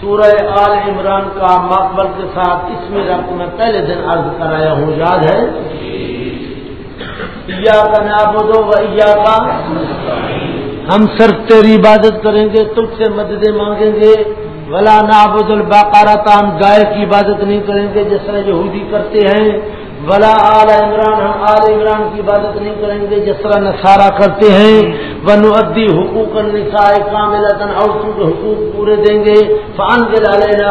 سورہ آل عمران کا مقبل کے ساتھ اس میں رقم میں پہلے دن عرض کرایا ہوں، یاد ہے؟ کا نابود کا ہم صرف تیری عبادت کریں گے، تجھ سے مددیں مانگیں گے۔ ولا نابود الباقارہ ہم گائے کی عبادت نہیں کریں گے، جس طرح یہودی کرتے ہیں۔ ولا آل عمران، ہم آل عمران کی عبادت نہیں کریں گے، جس طرح نصارہ کرتے ہیں۔ ون ادی حقوق النساء کامل عورتوں کے حقوق پورے دیں گے۔ فان کے ڈالے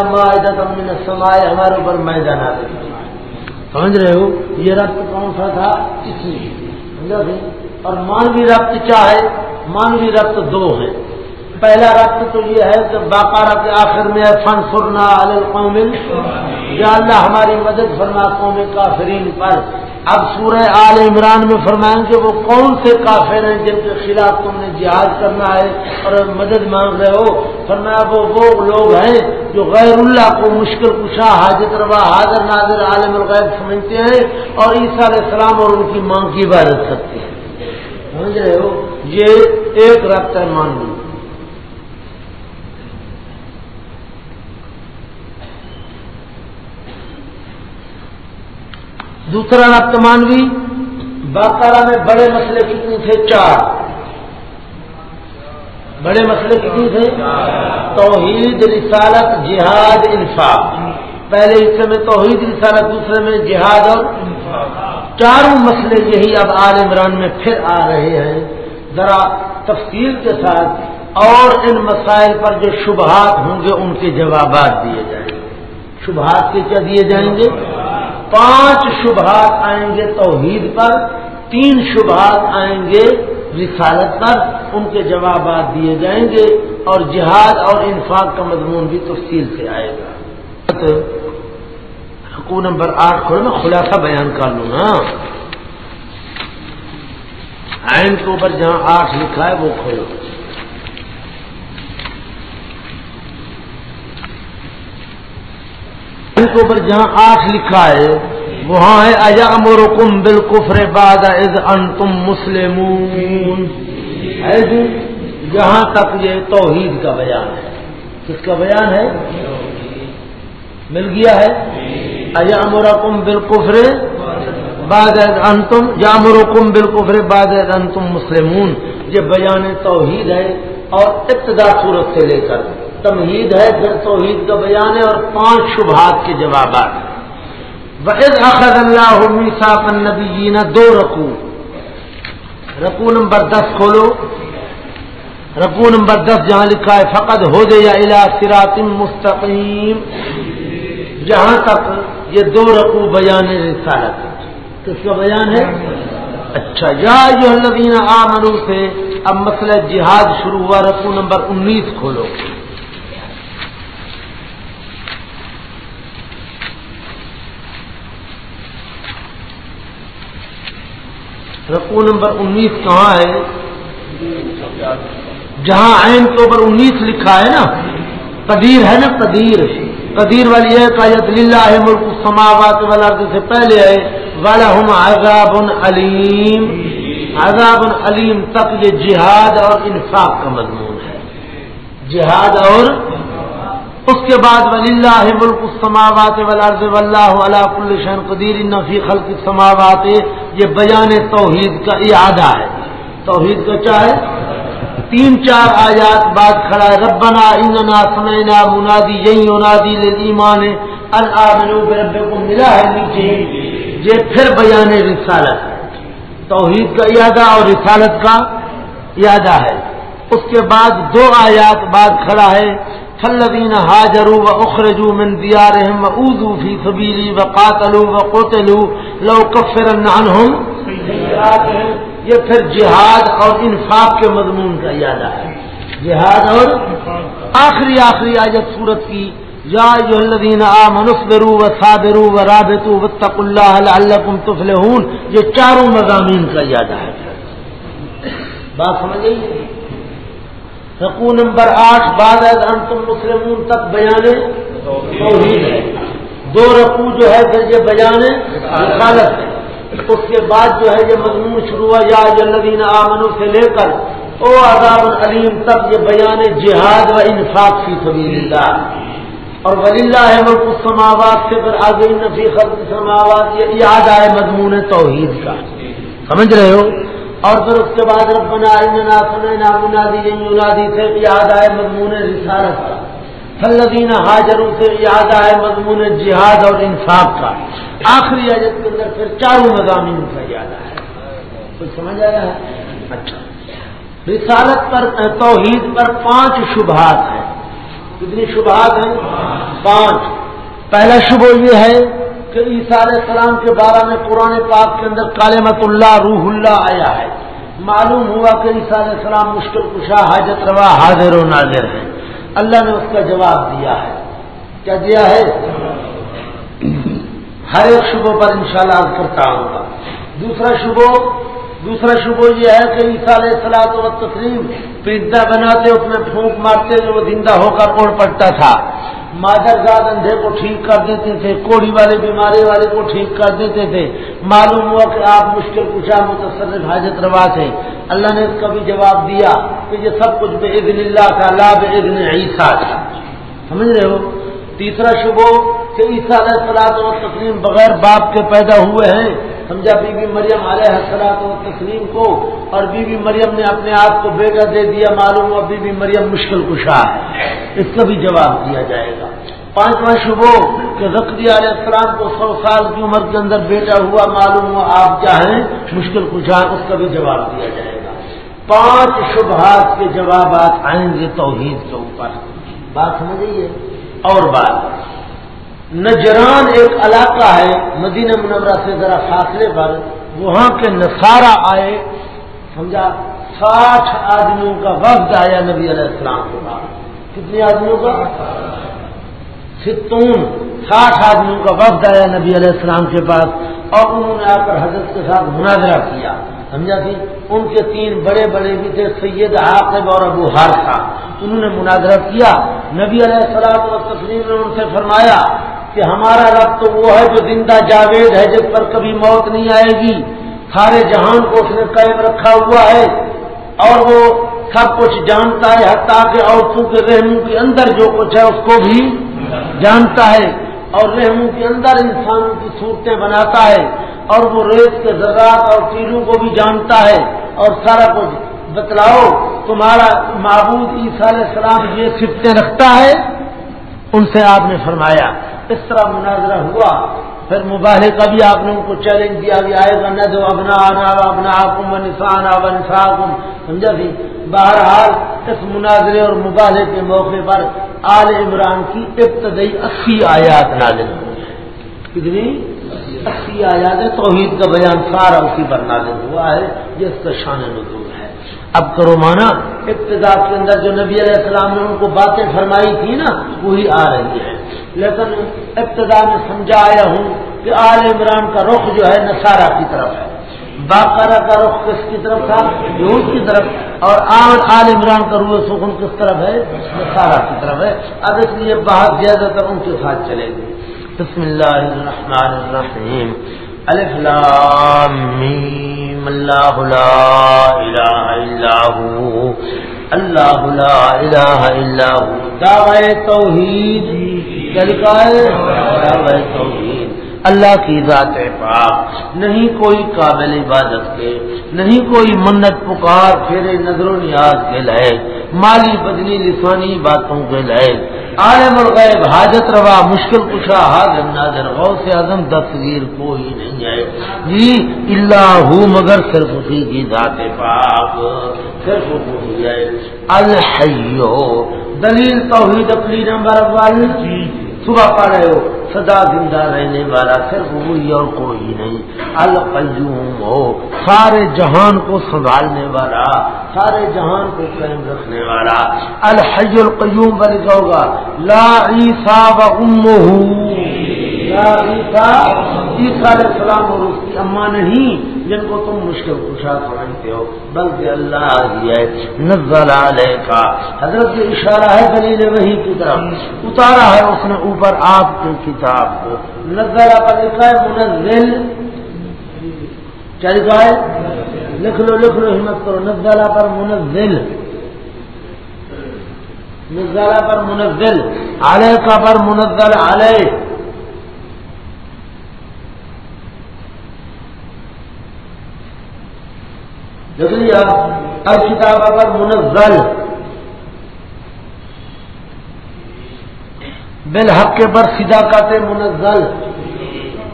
من سمائے ہمارے اوپر میدان آتے سمجھ رہے ہو؟ یہ رقط کون سا تھا؟ اس لیے اور مانوی رقط کیا ہے؟ مانوی رقط دو ہے۔ پہلا رقط تو یہ ہے کہ باقارہ کے آخر میں فن فرنا القوم یا اللہ ہماری مدد فرما قوم کافرین پر۔ اب سورہ آل عمران میں فرمائیں کہ وہ کون سے کافر ہیں جن کے خلاف تم نے جہاد کرنا ہے اور مدد مانگ رہے ہو؟ فرمایا وہ وہ لوگ ہیں جو غیر اللہ کو مشکل کشا، حاجت روا، حاضر ناظر، عالم الغیر سمجھتے ہیں اور عیسیٰ علیہ السلام اور ان کی ماں کی عبادت کرتے ہیں۔ سمجھ رہے ہو؟ یہ ایک ربط ہے، مان لو دوسرا ربط مانوی باقارہ میں بڑے مسئلے کتنے تھے، چار۔ بڑے مسئلے کتنے تھے، توحید، رسالت، جہاد، انفاق۔ پہلے حصے میں توحید، رسالت، دوسرے میں جہاد اور چاروں مسئلے یہی اب آل عمران میں پھر آ رہے ہیں۔ ذرا تفصیل کے ساتھ اور ان مسائل پر جو شبہات ہوں گے، ان کے جوابات دیے جائیں گے۔ شبہات کے کیا دیے جائیں گے؟ پانچ شبہات آئیں گے توحید پر، تین شبہات آئیں گے رسالت پر، ان کے جوابات دیے جائیں گے اور جہاد اور انفاق کا مضمون بھی تفصیل سے آئے گا۔ حکو نمبر آٹھ کھولو، میں خلاصہ بیان کر لوں نا آئن کے اوپر جہاں آٹھ لکھا ہے وہ کھولو۔ کے اوپر جہاں آٹھ لکھا ہے، وہاں ہے اجا امرکم بالکفر باد از ان تم مسلم جی، جہاں تک یہ توحید کا بیان ہے۔ کس کا بیان ہے؟ مل گیا ہے۔ اجا امرکم بالکفر باد ان تم یا امرکم بالکفر باد ان تم مسلمون یہ بیان توحید ہے اور ابتدا صورت سے لے کر۔ تمہید ہے پھر توحید کا بیان ہے اور پانچ شبہات کے جوابات بحد اخذ اللہ میساف النبی دو رقو رقو نمبر دس کھولو۔ رقو نمبر دس جہاں لکھا ہے فقط ہو دے یا الا سرات مستقیم جہاں تک یہ دو رقو بیان رسالت کس کا بیان ہے؟ اچھا یا جو الذین آمنو سے اب مسئلہ جہاد شروع ہوا رقو نمبر انیس کھولو۔ رقو نمبر انیس کہاں ہے؟ جہاں عین کے اوپر انیس لکھا ہے نا، قدیر ہے نا، قدیر۔ قدیر والی ہے قایت للہ ہے ملک سماوات والا سے پہلے ہے والا ہم عذاب علیم عذاب علیم تک یہ جہاد اور انفاق کا مضمون ہے۔ جہاد اور اس کے بعد ولی اللہ ملک السماوات والارض واللہ علی کل شان قدیر نفی خلق السماوات، یہ بیان توحید کا اعادہ ہے۔ توحید کا چاہے تین چار آیات بعد کھڑا ہے۔ ربنا اننا سمینا منادی، یہی منادی للایمان الامنوا بربکم ملا ہے نیچے۔ یہ پھر بیان رسالت ہے۔ توحید کا اعادہ اور رسالت کا اعادہ ہے۔ اس کے بعد دو آیات بعد کھڑا ہے۔ فلدین حاجروا و اخرجو من دیارہم و اوزو فی سبیلی و قاتلو و قتلو لو کفرن عنہم. یہ پھر جہاد اور انفاق کے مضمون کا یادہ ہے. جہاد اور آخری آخری آیت صورت کی، یا جو الذین آمنوا اصبروا و صابروا و رابطوا واتقوا اللہ لعلکم تفلحون. یہ چاروں مضامین کا یادہ ہے. بات سمجھ گئی؟ رقو نمبر آٹھ، بعد تم مسلمون تک بیان توحید ہے۔ دو رقو جو ہے، پھر یہ بیان رسالت ہے۔ اس کے بعد جو ہے، یہ مضمون شروع ہوا، یا الذین آمنوں سے لے کر، او عذاب علیم تک یہ بیان جہاد و انفاق کی سبیل اللہ۔ اور ولی اللہ ملک السماوات سے پھر آگے نفی خط سماوات، یہ یاد آئے مضمون توحید کا۔ سمجھ رہے ہو؟ اور پھر اس کے بعد ربنا اننا سنینا منادی ینادی سے یاد آئے مضمون رسالت کا۔ فلدین حاجروں سے یاد آئے مضمون جہاد اور انصاف کا۔ آخری عجت کے اندر پھر چاروں مضامین کا یاد آیا۔ کچھ سمجھ آیا؟ ہے اچھا۔ رسالت پر، توحید پر پانچ شبہات ہیں۔ کتنی شبہات ہیں؟ پانچ۔ پہلا شبہ یہ ہے کہ عیسیٰ علیہ السلام کے بارے میں قرآن پاک کے اندر کالمت اللہ، روح اللہ آیا ہے۔ معلوم ہوا کہ عیسیٰ علیہ السلام مشکل کشا، حاجت روا، حاضر و ناظر ہے اللہ نے اس کا جواب دیا ہے۔ کیا دیا ہے؟ ہر ایک شبوں پر انشاءاللہ شاء کرتا ہوں۔ گا دوسرا شبہ دوسرا شبہ یہ ہے کہ عیسیٰ علیہ السلام و تسلیم پیزا بناتے، اس میں پھونک مارتے جو وہ زندہ ہو کر اوڑ پڑتا تھا۔ مادر زاد اندھے کو ٹھیک کر دیتے تھے، کوڑی والے بیماری والے کو ٹھیک کر دیتے تھے۔ معلوم ہوا کہ آپ مشکل کچھ متصرف حاجت روا تھے۔ اللہ نے اس کا بھی جواب دیا کہ یہ سب کچھ بے عدن اللہ کا لاب عدن عیسیٰ تھا۔ سمجھ رہے ہو؟ تیسرا شبہ کہ عیسیٰ علیہ السلاط و تسلیم بغیر باپ کے پیدا ہوئے ہیں۔ سمجھا بی بی مریم علیہ السلاط و تسلیم کو اور بی بی مریم نے اپنے آپ کو بیٹا دے دیا، معلوم ہوا بی بی مریم مشکل کشا ہے۔ اس کا بھی جواب دیا جائے گا۔ پانچواں شبہ کہ رقبی علیہ السلام کو سو سال کی عمر کے اندر بیٹا ہوا، معلوم ہوا آپ چاہیں مشکل کشا اس کا بھی جواب دیا جائے گا۔ پانچ شبہات کے جوابات آئیں گے توحید کے اوپر۔ بات سمجھیے اور بات۔ نجران ایک علاقہ ہے، مدینہ منورہ سے ذرا فاصلے پر۔ وہاں کے نصارہ آئے، سمجھا؟ ساٹھ آدمیوں کا وقت آیا نبی علیہ السلام کے بعد کتنے آدمیوں کا؟ ستون۔ ساٹھ آدمیوں کا وقت آیا نبی علیہ السلام کے پاس۔ اور انہوں نے آ کر حضرت کے ساتھ مناظرہ کیا۔ سمجھا تھی ان کے تین بڑے بڑے بھی تھے، سید عاقب اور ابو ہار تھا انہوں نے مناظرہ کیا۔ نبی علیہ السلام و تسلیم نے ان سے فرمایا کہ ہمارا رب تو وہ ہے جو زندہ جاوید ہے جس پر کبھی موت نہیں آئے گی۔ سارے جہان کو اس نے قائم رکھا ہوا ہے اور وہ سب کچھ جانتا ہے، حتیٰ کہ عورتوں کے رحموں کے اندر جو کچھ ہے اس کو بھی جانتا ہے۔ اور رحموں کے اندر انسانوں کی صورتیں بناتا ہے اور وہ ریت کے ذرات اور تیروں کو بھی جانتا ہے۔ اور سارا کچھ، بتلاؤ، تمہارا معبود عیسیٰ علیہ السلام یہ سفتیں رکھتا ہے؟ ان سے آپ نے فرمایا۔ اس طرح مناظرہ ہوا، پھر مباحلے کا بھی آپ نے ان کو چیلنج دیا کہ آئے گا نہ دو ابنا آنا اپنا آکم نسان آ نساکم۔ سمجھا سی بہرحال اس مناظرے اور مباحلے کے موقع پر آل عمران کی ابتدائی اسی آیات نازل ہوئی کتنی؟ اسی آیات توحید کا بیان سارا اسی پر نازل ہوا ہے جس کا شان نزول۔ ہے اب کرو مانا ابتدا کے اندر جو نبی علیہ السلام نے ان کو باتیں فرمائی تھی نا، وہی آ رہی ہے۔ لیکن ابتدا میں سمجھایا ہوں کہ آل عمران کا رخ جو ہے، نصارہ کی طرف ہے۔ باقارہ کا رخ کس کی طرف تھا؟ یہود کی طرف۔ اور آج آل عمران کا روح سکون کس طرف ہے؟ نصارہ کی طرف ہے۔ اب اس لیے بہت زیادہ تر ان کے ساتھ چلے گی۔ بسم اللہ الرحمن الرحیم۔ الف لام میم اللہ لا الہ الا ہو اللہ لا الہ الا ہو دعوی توحید اللہ کی ذات پاک، نہیں کوئی قابل عبادت کے، نہیں کوئی منت پکار پھیرے نظر و نیاز کے لیے مالی بدنی لسانی باتوں کے لیے عالم الغیب حاجت روا مشکل کشا حاضر ناظر غو سے اعظم دستگیر کوئی نہیں ہے۔ جی اللہ مگر صرف اسی کی ذات پاک، صرف وہی ہے۔ الحیو، دلیل توحید اپنی نمبر ون جی، صبح پڑھ رہے ہو۔ سدا زندہ رہنے والا صرف وہی اور کوئی نہیں، القیوم ہو سارے جہان کو سنبھالنے والا، سارے جہان کو قائم رکھنے والا۔ الحی القیوم بن جاؤ گا، لا عیسا و ام عیسا علیہ السلام اور اس کی اماں نہیں۔ جن کو تم مشکل کشا سمجھتے ہو بلکہ اللہ ہے، نزل علیہ کا حضرت یہ اشارہ ہے دلیل وہی کی طرف۔ اتارا ہے اس نے اوپر آپ کی کتاب کو۔ نزل پر لکھا ہے منزل۔ کیا لکھا ہے؟ لکھ لو لکھ لو، ہمت کرو۔ نزلہ پر منزل۔ نزلہ پر منزل۔ علیہ کا پر منزل علیہ۔ دیکھ لیا کتاب پر منزل بالحق کے پر سیدھا منزل۔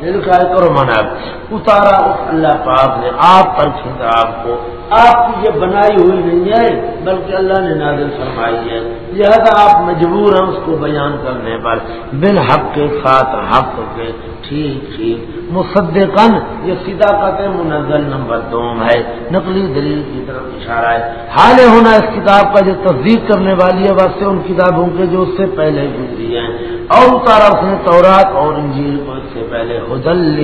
دل کا کرو مانا۔ اتارا اس اللہ پاک نے، آپ پر کتاب کو۔ آپ کی یہ بنائی ہوئی نہیں ہے، بلکہ اللہ نے نازل فرمائی ہے۔ لہذا آپ مجبور ہیں اس کو بیان کرنے پر۔ بن حق کے ساتھ حق کے ٹھیک ٹھیک مصدقن یہ سیدھا کہتے منزل نمبر دوم ہے۔ نقلی دلیل کی طرف اشارہ ہے۔ حال ہونا اس کتاب کا جو تصدیق کرنے والی ہے واسطے ان کتابوں کے جو اس سے پہلے گزری ہیں۔ اور اتارا اس نے تورات اور انجیل کو اس سے پہلے حدل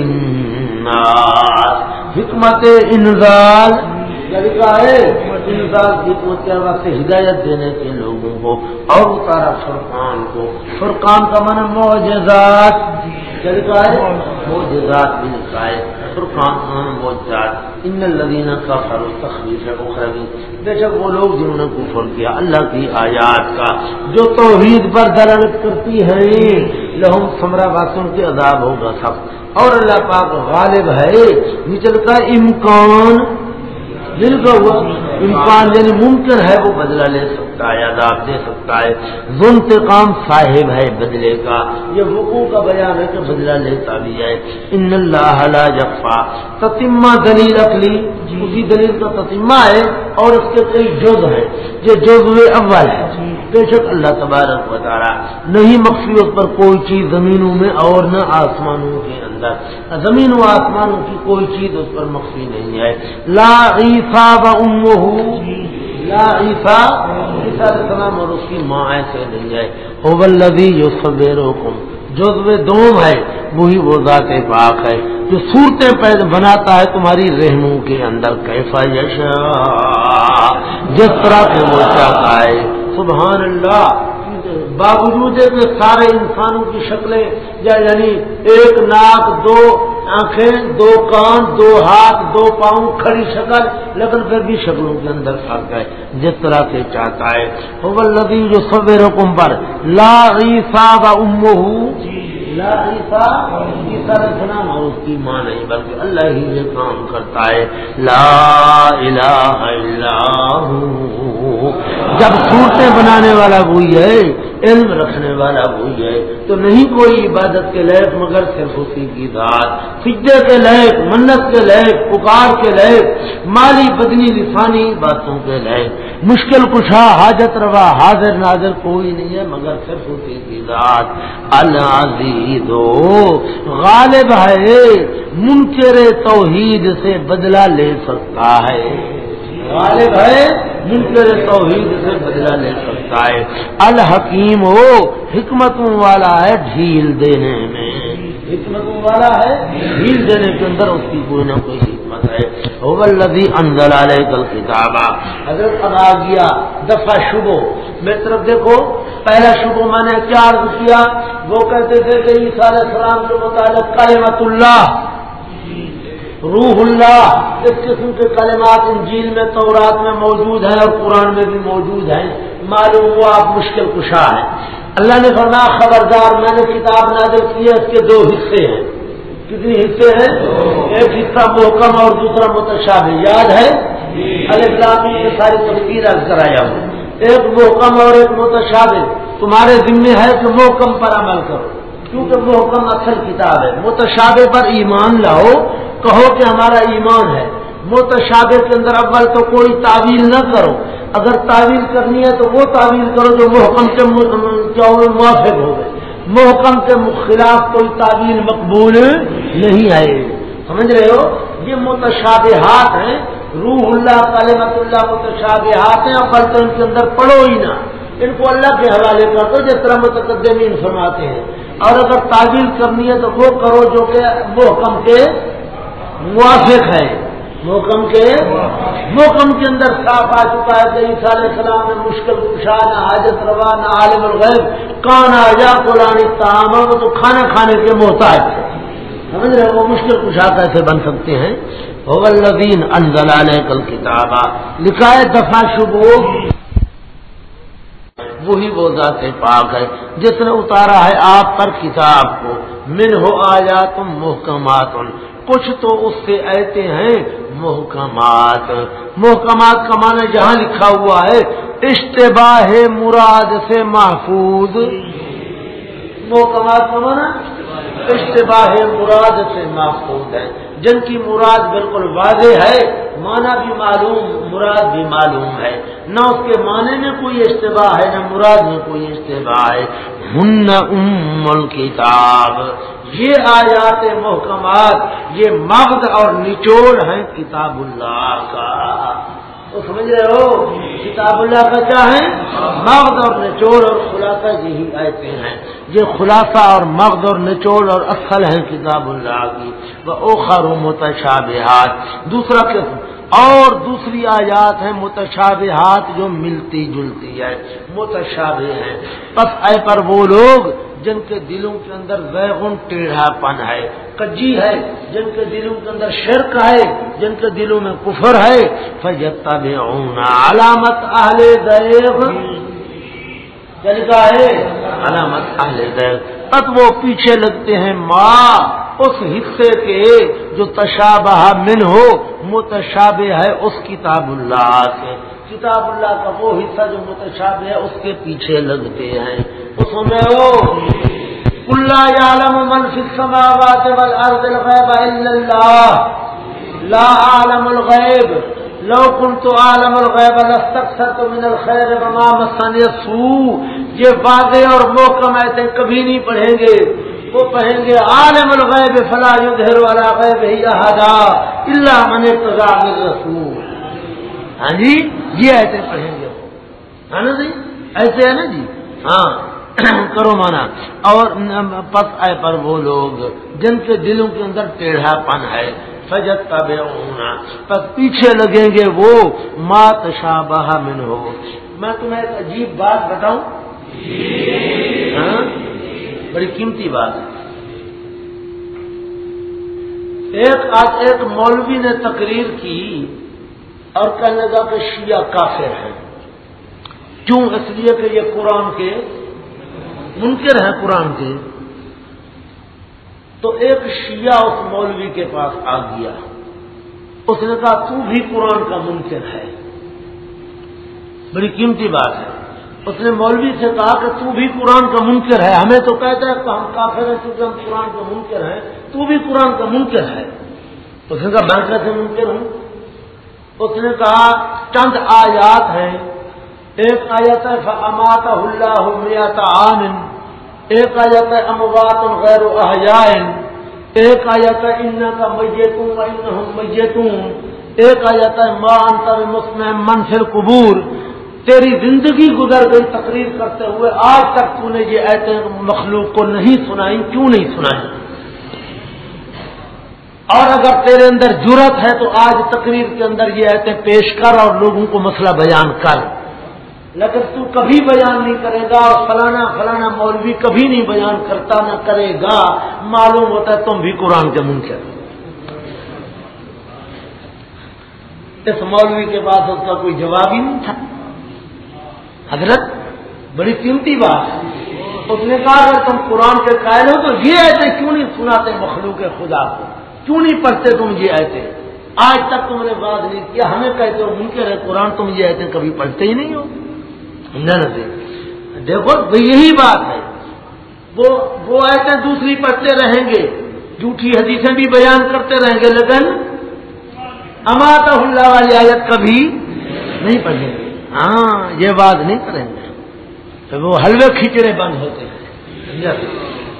حکمت انزال۔ ہے؟ انسان کی واسطے ہدایت دینے کے لوگوں کو۔ اور اتارا فرقان کو۔ فرقان کا من موجزات کیا لکھا ہے؟ موجزات بھی لکھا فرقان موجزات ان الذین کا فر اخروی بے شک وہ لوگ جنہوں نے کفر کیا، اللہ کی آیات کا، جو توحید پر دلالت کرتی ہے لہم سمرا باسوں کے عذاب ہوگا سب۔ اور اللہ پاک غالب ہے۔ نچل کا امکان۔ دل کا ہوا انسان یعنی ممکن ہے وہ بدلہ لے سکتا ہے، عذاب دے سکتا ہے۔ ذنتقام صاحب ہے بدلے کا۔ یہ حقوق کا بیان ہے کہ بدلہ لیتا بھی ہے۔ ان اللہ لا جفا تتمہ دلیل اکلی اسی دلیل کا تتمہ ہے اور اس کے کئی جز ہیں یہ جز اول ہے۔ بے شک اللہ تبارک بتا رہا نہیں مقصود اس پر کوئی چیز زمینوں میں اور نہ آسمانوں کے اندر۔ زمین و آسمانوں کی کوئی چیز اس پر مخفی نہیں ہے۔ لا عیسا لا عیسا عیسا سلام اور اس کی ماں ایسے نہیں ہے۔ اوبلدی جو سبیروں کو جو دوم ہے، وہی وہ ذات پاک ہے۔ جو صورتیں بناتا ہے تمہاری رحموں کے اندر کیفا یشا جس طرح سے وہ چاہتا ہے۔ سبحان اللہ، باوجود کہ سارے انسانوں کی شکلیں، یا یعنی ایک ناک، دو آنکھیں، دو کان، دو ہاتھ، دو پاؤں، کھڑی شکل، لیکن پھر بھی شکلوں کے اندر فرق ہے جس طرح سے چاہتا ہے۔ لدی جو سویر حکم پر، لا عیسا با جی۔ لا عیسا عیسا رکھنا اس کی ماں نہیں، بلکہ اللہ ہی یہ کام کرتا ہے۔ لا الہ الا جب صورتیں بنانے والا وہی ہے، علم رکھنے والا وہی ہے۔ تو نہیں کوئی عبادت کے لائق مگر صرف اسی کی ذات۔ سجدے کے لائق، منت کے لائق، پکار کے لائق، مالی بدنی لسانی باتوں کے لائق۔ مشکل کشا، حاجت روا، حاضر ناظر کوئی نہیں ہے، مگر صرف اسی کی ذات العزیز غالب ہے۔ منکر توحید سے بدلہ لے سکتا ہے۔ غالب ہے، منکر توحید سے بدلا لے سکتا ہے۔ الحکیم ہو حکمتوں والا ہے ڈھیل دینے میں۔ حکمتوں والا ہے، ڈھیل دینے کے اندر اس کی کوئی نہ کوئی حکمت ہے۔ کتاب حضرت ادا گیا دفعہ شبو. میری طرف دیکھو، پہلا شبو میں نے کیا عرض کیا. وہ کہتے تھے کہ علیہ السلام کے متعلق قائمت اللہ. روح اللہ. اس قسم کے کلمات انجیل میں، تورات میں موجود ہیں اور قرآن میں بھی موجود ہیں. معلوم ہوا آپ مشکل کشا ہیں. اللہ نے فرمایا، خبردار، میں نے کتاب نازل کی ہے، اس کے دو حصے ہیں. کتنی حصے ہیں؟ ایک حصہ محکم اور دوسرا متشاب یاد ہے؟ السلامی نے ساری تصویر کرایا ہوں ایک محکم اور ایک متشاب تمہارے ذمے ہے کہ محکم پر عمل کرو کیونکہ محکم اصل کتاب ہے۔ متشابے پر ایمان لاؤ کہو کہ ہمارا ایمان ہے۔ متشابہ کے اندر اول تو کوئی تعویل نہ کرو۔ اگر تعویل کرنی ہے تو وہ تعویل کرو جو محکم کے موافق ہو گئے۔ محکم کے خلاف کوئی تعویل مقبول نہیں آئے۔ سمجھ رہے ہو؟ یہ متشابہات ہیں۔ روح اللہ کالمت اللہ متشابہات ہیں اول تو ان کے اندر پڑھو ہی نہ۔ ان کو اللہ کے حوالے کر دو، جس طرح متقدمین فرماتے ہیں۔ اور اگر تعویل کرنی ہے تو وہ کرو جو کہ محکم کے موافق ہے۔ محکم کے محکم کے اندر صاف آ چکا ہے کہ عیسیٰ علیہ السلام نے مشکل کشا نہ حاجت روا، نہ عالم الغیب، کانا یا قرآن تام تو کھانا کھانے کے محتاج سمجھ رہے وہ مشکل کشا کیسے بن سکتے ہیں؟ الدین انزلال کل کتاب لکھا ہے دفاع شبو وہی وہ ذات پاک ہے جس نے اتارا ہے آپ پر کتاب کو۔ من ہو آیا تم محکمات۔ کچھ تو اس سے ایتے ہیں محکمات۔ محکمات کا معنی جہاں لکھا ہوا ہے، اشتباہ مراد سے محفوظ۔ محکمات کا معنی؟ اشتباہ مراد سے محفوظ ہے۔ جن کی مراد بالکل واضح ہے، معنی بھی معلوم، مراد بھی معلوم ہے۔ نہ اس کے معنی میں کوئی اشتباہ ہے، نہ مراد میں کوئی اشتباہ ہے۔ ہن ام الکتاب۔ یہ آیات محکمات، یہ مغد اور نچوڑ ہیں کتاب اللہ کا۔ تو سمجھ رہے ہو؟ کتاب اللہ کا کیا ہے؟ مغد اور نچوڑ اور خلاصہ یہی آئے ہیں۔ یہ خلاصہ اور مغد اور نچوڑ اور اصل ہیں کتاب اللہ کی۔ وہ اوخر متشابہات۔ دوسرا قسم۔ اور دوسری آیات ہیں متشابہات جو ملتی جلتی ہے۔ متشابہ ہیں۔ بس اے پر وہ لوگ جن کے دلوں کے اندر ویگن ٹیڑھا پن ہے۔ کجی ہے، جن کے دلوں کے اندر شرک ہے، جن کے دلوں میں کفر ہے فجتا بھی علامت اہل دیو ہے علامت اہل دیو تب وہ پیچھے لگتے ہیں ماں، اس حصے کے جو تشابہ من ہو، متشابہ ہے اس کتاب اللہ سے کتاب اللہ کا وہ حصہ جو متشاب ہے، اس کے پیچھے لگتے ہیں۔ اس میں وہ اللہ عالم منفی سماوات والارض الغیب الا اللہ لا عالم الغیب لو كنت عالم الغیب لاستكثرت من الخير وما مسني السوء. یہ واضح اور محکم ایسے کبھی نہیں پڑھیں گے. وہ پڑھیں گے، عالم الغیب فلا يظهر ولا غیب ہی احدا. الا من ارتضى من رسول ہاں جی یہ ایسے پڑھیں گے۔ ہے نا جی؟ ایسے ہے نا جی؟ ہاں۔ کرو مانا۔ اور پس آئے پر وہ لوگ جن کے دلوں کے اندر ٹیڑھا پن ہے فجت تب پس پیچھے لگیں گے وہ مات شاہ من ہو میں تمہیں ایک عجیب بات بتاؤں؟ ہاں؟ بڑی قیمتی بات۔ ہے ایک آج ایک مولوی نے تقریر کی اور کہنے لگا کہ شیعہ کافر ہیں۔ کیوں؟ اس لیے کہ یہ قرآن کے منکر ہیں قرآن کے، تو ایک شیعہ اس مولوی کے پاس آ گیا۔ اس نے کہا، تو بھی قرآن کا منکر ہے۔ بڑی قیمتی بات ہے۔ اس نے مولوی سے کہا کہ تو بھی قرآن کا منکر ہے۔ ہمیں تو کہتا ہے کہ ہم کافر ہیں کیونکہ ہم قرآن کا منکر ہیں۔ تو بھی قرآن کا منکر ہے۔ اس نے کہا، میں کیسے منکر ہوں؟ اس نے کہا، چند آیات ہیں۔ ایک آیت ہے امات اللہ میات عام۔ ایک آیت ہے اموات غیر احجائن ایک آیت ہے ان کا میتوں میتوں ایک آیت ہے ماں انتر مسلم منفر قبور تیری زندگی گزر گئی تقریر کرتے ہوئے آج تک تو نے یہ ایسے مخلوق کو نہیں سنائی، کیوں نہیں سنائی؟ اور اگر تیرے اندر جرت ہے تو آج تقریر کے اندر یہ ایسے پیش کر اور لوگوں کو مسئلہ بیان کر۔ لیکن تو کبھی بیان نہیں کرے گا اور فلانا فلانا مولوی کبھی نہیں بیان کرتا نہ کرے گا۔ معلوم ہوتا ہے تم بھی قرآن کے منکر اس مولوی کے پاس اس کا کوئی جواب ہی نہیں تھا۔ حضرت، بڑی قیمتی بات۔ ہے اس نے کہا، اگر تم قرآن کے قائل ہو تو یہ ایسے کیوں نہیں سناتے مخلوق خدا کو؟ کیوں نہیں پڑھتے تم یہ ایسے آج تک تم نے بات نہیں کیا، ہمیں کہتے ہو منکر ہے، قرآن تم یہ ایسے کبھی پڑھتے ہی نہیں ہو۔ نہ دیکھو یہی بات ہے۔ وہ وہ ایسے دوسری پڑھتے رہیں گے۔ جھوٹھی حدیثیں بھی بیان کرتے رہیں گے، لیکن امات اللہ والی آیت کبھی نہیں پڑھیں گے۔ ہاں یہ بات نہیں کریں گے۔ تو وہ حلوے کھچڑے بند ہوتے ہیں۔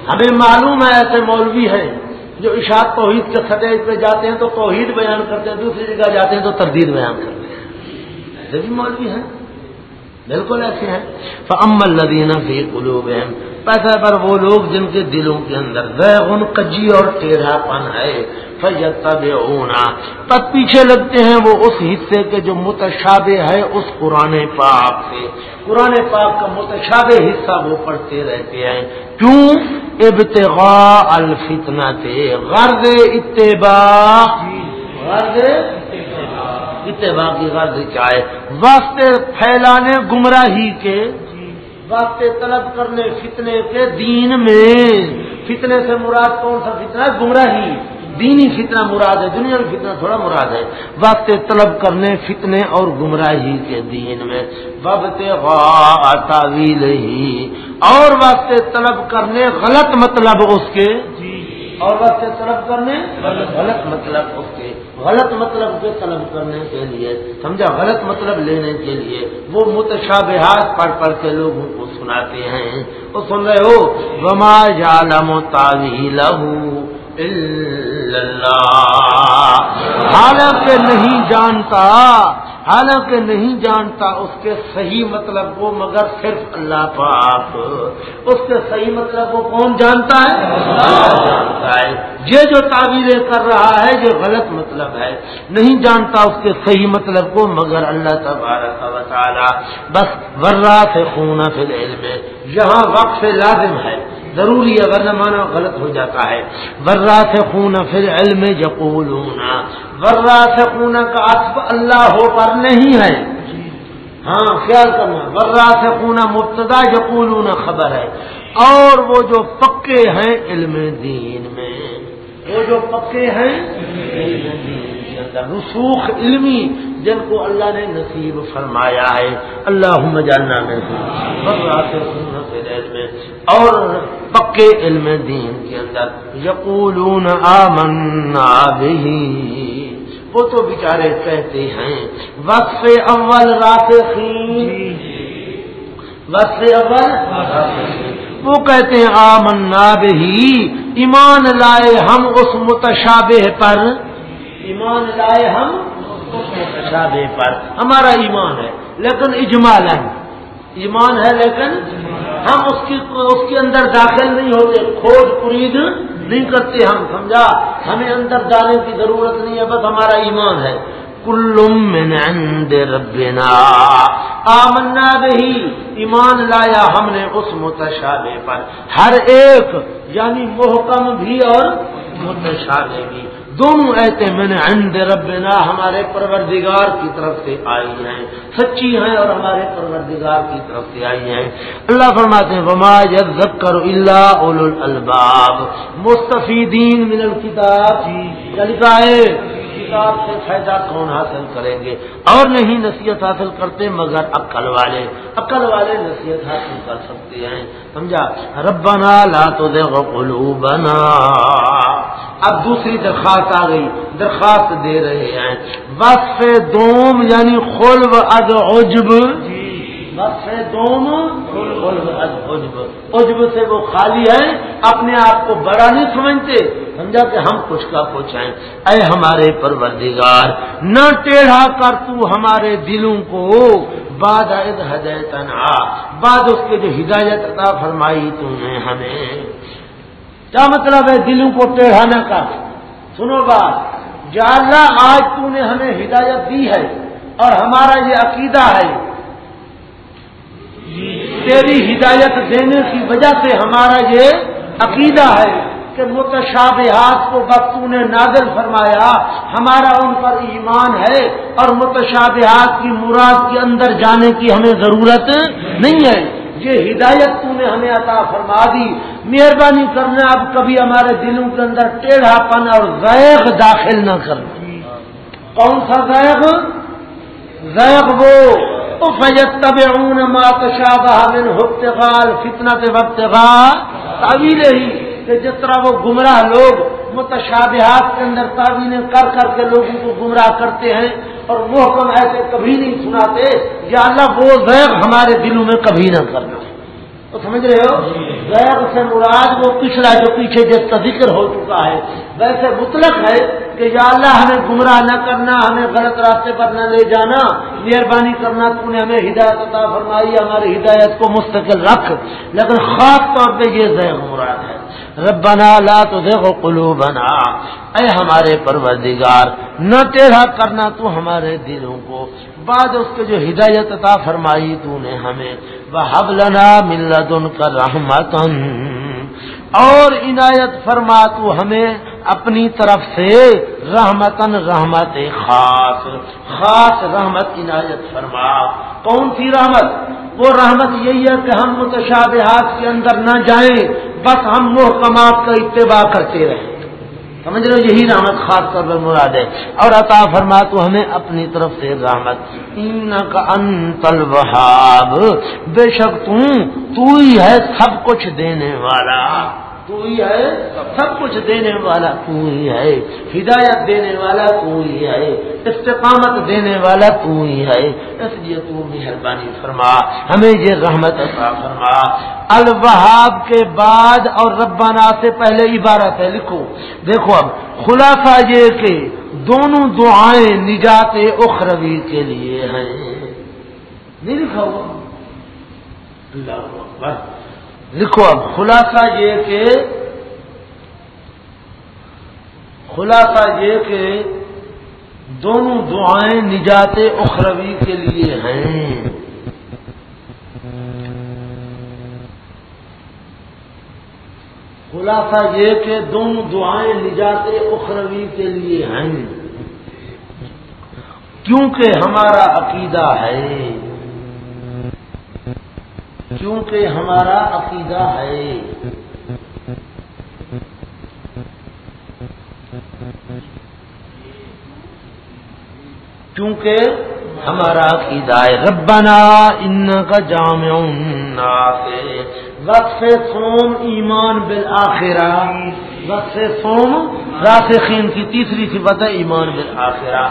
ہمیں معلوم ہے ایسے مولوی ہے جو اشاعت توحید کے سطح پہ جاتے ہیں تو توحید بیان کرتے ہیں، دوسری جگہ جاتے ہیں تو تردید بیان کرتے ہیں۔ ایسے بھی مولوی ہیں۔ بالکل ایسے ہیں۔ تو امل لدینہ بھی قلوب پیسہ پر وہ لوگ جن کے دلوں کے اندر ویغن کجی اور ٹیڑھا پن ہے فیتب اونا تب پیچھے لگتے ہیں وہ اس حصے کے جو متشابہ ہے اس قرآن پاک سے۔ قرآن پاک کا متشابہ حصہ وہ پڑھتے رہتے ہیں۔ کیوں؟ ابتغاء الفتنہ تھے غرض اتباع۔ جی، غرض اتباع کی غرض کیا ہے واسطے پھیلانے گمراہی کے واسطے طلب کرنے فتنے کے دین میں۔ فتنے سے مراد کون سا فتنہ؟ ہے گمراہی۔ دینی فتنہ مراد ہے دنیا میں فتنہ تھوڑا مراد ہے۔ وقت طلب کرنے فتنے اور گمراہی کے دین میں۔ وقت تعویل ہی۔ اور وقت طلب کرنے غلط مطلب اس کے۔ اور وقت طلب کرنے غلط مطلب اس کے۔ غلط مطلب کے طلب کرنے کے لیے، سمجھا؟ غلط مطلب لینے کے لیے وہ متشابہات پڑھ پڑھ کے لوگوں کو سناتے ہیں۔ وہ سن رہے ہو؟ وما جالم اللہ حالانکہ نہیں جانتا حالانکہ نہیں جانتا اس کے صحیح مطلب کو، مگر صرف اللہ پاک۔ اس کے صحیح مطلب کو کون جانتا ہے؟ جانتا ہے یہ جو تعبیریں کر رہا ہے، یہ غلط مطلب ہے۔ نہیں جانتا اس کے صحیح مطلب کو، مگر اللہ تبارک و تعالی۔ بس ورا سے خون فی العلم۔ یہاں وقت سے لازم ہے۔ ضروری ہے، ورنہ مانا غلط ہو جاتا ہے۔ ورا سے خون پھر علم یقولون ورا سے خون کا اصف اللہ ہو پر نہیں ہے۔ ہاں خیال کرنا۔ ورا سے خون مبتدا یقولون خبر ہے۔ اور وہ جو پکے ہیں علم دین میں۔ وہ جو پکے ہیں علم دین رسوخ علمی۔ جن کو اللہ نے نصیب فرمایا ہے۔ اللہ جاننا میں اور پکے علم دین کے اندر۔ یقولون آمنا بھی وہ تو بیچارے کہتے ہیں وقف اول رات وقف اول وہ کہتے ہیں آمنا بھی ایمان لائے ہم اس متشابہ پر۔ ایمان لائے ہم شادے پر ہمارا ایمان ہے، لیکن اجمال ہے ایمان ہے، لیکن ہم اس کی اس کے اندر داخل نہیں ہوتے، کھوج پرید نہیں کرتے ہم، سمجھا؟ ہمیں اندر جانے کی ضرورت نہیں ہے، بس ہمارا ایمان ہے۔ کلم من عند ربنا۔ آمنا بہی، ایمان لایا ہم نے اس متشابہ پر۔ ہر ایک یعنی محکم بھی اور متشابہ بھی۔ دونوں ایسے میں نے عند ربنا ہمارے پروردگار کی طرف سے آئی ہیں، سچی ہیں اور ہمارے پروردگار کی طرف سے آئی ہیں۔ اللہ فرماتے ہیں، وما یذکر الا اول الالباب مستفیدین من الکتاب کیا لکھا ہے؟ کتاب سے فائدہ کون حاصل کریں گے؟ اور نہیں نصیحت حاصل کرتے مگر عقل والے۔ عقل والے نصیحت حاصل کر سکتے ہیں۔ سمجھا؟ ربنا لا تو قلوبنا۔ اب دوسری درخواست آ گئی، درخواست دے رہے ہیں۔ بس دوم یعنی خلو اد عجب دوم عجب سے وہ خالی ہے اپنے آپ کو بڑا نہیں سمجھتے۔ سمجھا کہ ہم کچھ کا کچھ ہیں۔ اے ہمارے پروردگار، نہ ٹیڑھا کر تو ہمارے دلوں کو۔ بعد ہدایتنا بعد اس کے جو ہدایت عطا فرمائی تم نے ہمیں۔ کیا مطلب ہے دلوں کو ٹیڑھا نہ کر؟ سنو بات جانا آج تو نے ہمیں ہدایت دی ہے اور ہمارا یہ عقیدہ ہے۔ تیری ہدایت دینے کی وجہ سے ہمارا یہ عقیدہ ہے کہ متشابہات کو بختو نے نازل فرمایا، ہمارا ان پر ایمان ہے اور متشابہات کی مراد کے اندر جانے کی ہمیں ضرورت نہیں ہے۔ یہ ہدایت تو نے ہمیں عطا فرما دی۔ مہربانی کرنا اب کبھی ہمارے دلوں کے اندر ٹیڑھا پن اور غیب داخل نہ کرنا۔ کون سا غیب غیب وہ فیتبعون ما اون مات ابتغال فتنت وابتغا فتنا وقت تعویل ہی، کہ جس طرح وہ گمراہ لوگ متشابہات کے اندر تعویلیں کر کر کے لوگوں کو گمراہ کرتے ہیں اور وہ ایسے کبھی نہیں سناتے، یا اللہ وہ ذیب ہمارے دلوں میں کبھی نہ کرنا تو سمجھ رہے ہو؟ غیر سے مراد وہ پچھلا جو پیچھے جس کا ذکر ہو چکا ہے ویسے مطلق ہے کہ یا اللہ ہمیں گمراہ نہ کرنا ہمیں غلط راستے پر نہ لے جانا مہربانی کرنا تو نے ہمیں ہدایت عطا فرمائی ہماری ہدایت کو مستقل رکھ۔ لیکن خاص طور پہ یہ زیر مراد ہے۔ ربنا لا تو دیکھو کلو بنا اے ہمارے پروردگار نہ تیرا کرنا تو ہمارے دلوں کو۔ بعد اس کے جو ہدایت عطا فرمائی، تو نے ہمیں وہ حبلنا ملت ان کا رحمت اور عنایت فرما، تو ہمیں اپنی طرف سے رحمتن رحمت خاص خاص رحمت عنایت فرما۔ کون سی رحمت؟ وہ رحمت یہی ہے کہ ہم متشابہات کے اندر نہ جائیں، بس ہم محکمات کا اتباع کرتے رہیں۔ سمجھ رہے یہی رحمت خاص طور پر مراد ہے۔ اور عطا فرما تو ہمیں اپنی طرف سے رحمت۔ کا انتل بہاب بے شک تو ہی ہے سب کچھ دینے والا۔ تو ہی ہے؟ سب کچھ دینے والا تو ہی ہے۔ ہدایت دینے والا تو ہی ہے۔ استقامت دینے والا تو ہی ہے۔ اس لیے تو مہربانی فرما، ہمیں یہ رحمت عطا فرما۔ البہاب کے بعد اور ربانہ سے پہلے عبارت ہے۔ لکھو۔ دیکھو اب، خلاصہ یہ کہ دونوں دعائیں نجات اخروی کے لیے ہیں۔ نہیں لکھا ہوا۔ اللہ لکھو اب خلاصہ یہ کہ خلاصہ یہ کہ دونوں دعائیں نجات اخروی کے لیے ہیں۔ خلاصہ یہ کہ دونوں دعائیں نجات اخروی کے لیے ہیں۔ کیونکہ ہمارا عقیدہ ہے۔ کیونکہ ہمارا عقیدہ ہے۔ کیونکہ ہمارا عقیدہ ہے، ربنا ان کا جامع وقف سوم ایمان بالآخرہ۔ وقف سوم راسخین کی تیسری صفت ہے، ایمان بالآخرہ۔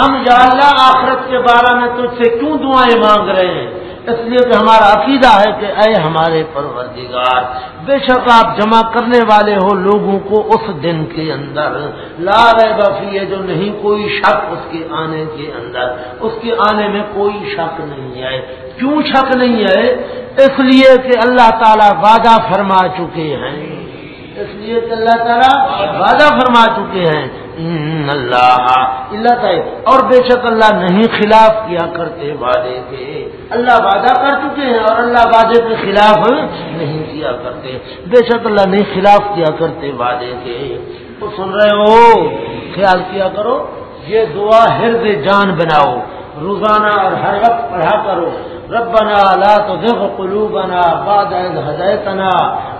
ہم یا اللہ آخرت کے بارے میں تجھ سے کیوں دعائیں مانگ رہے ہیں؟ اس لیے کہ ہمارا عقیدہ ہے کہ اے ہمارے پروردگار، بے شک آپ جمع کرنے والے ہو لوگوں کو اس دن کے اندر۔ لا بفی ہے جو نہیں، کوئی شک اس کے آنے کے اندر۔ اس کے آنے میں کوئی شک نہیں ہے۔ کیوں شک نہیں ہے؟ اس لیے کہ اللہ تعالیٰ وعدہ فرما چکے ہیں۔ اس لیے کہ اللہ تعالیٰ وعدہ فرما چکے ہیں۔ اللہ اللہ تعالی اور بے شک اللہ نہیں خلاف کیا کرتے وعدے کے۔ اللہ وعدہ کر چکے ہیں اور اللہ وعدے کے خلاف نہیں کیا کرتے۔ بے شک اللہ نہیں خلاف کیا کرتے وعدے کے۔ تو سن رہے ہو؟ خیال کیا کرو؟ یہ دعا ہرد جان بناؤ۔ روزانہ اور ہر وقت پڑھا کرو۔ ربنا لا تزغ قلوبنا بعد إذ هديتنا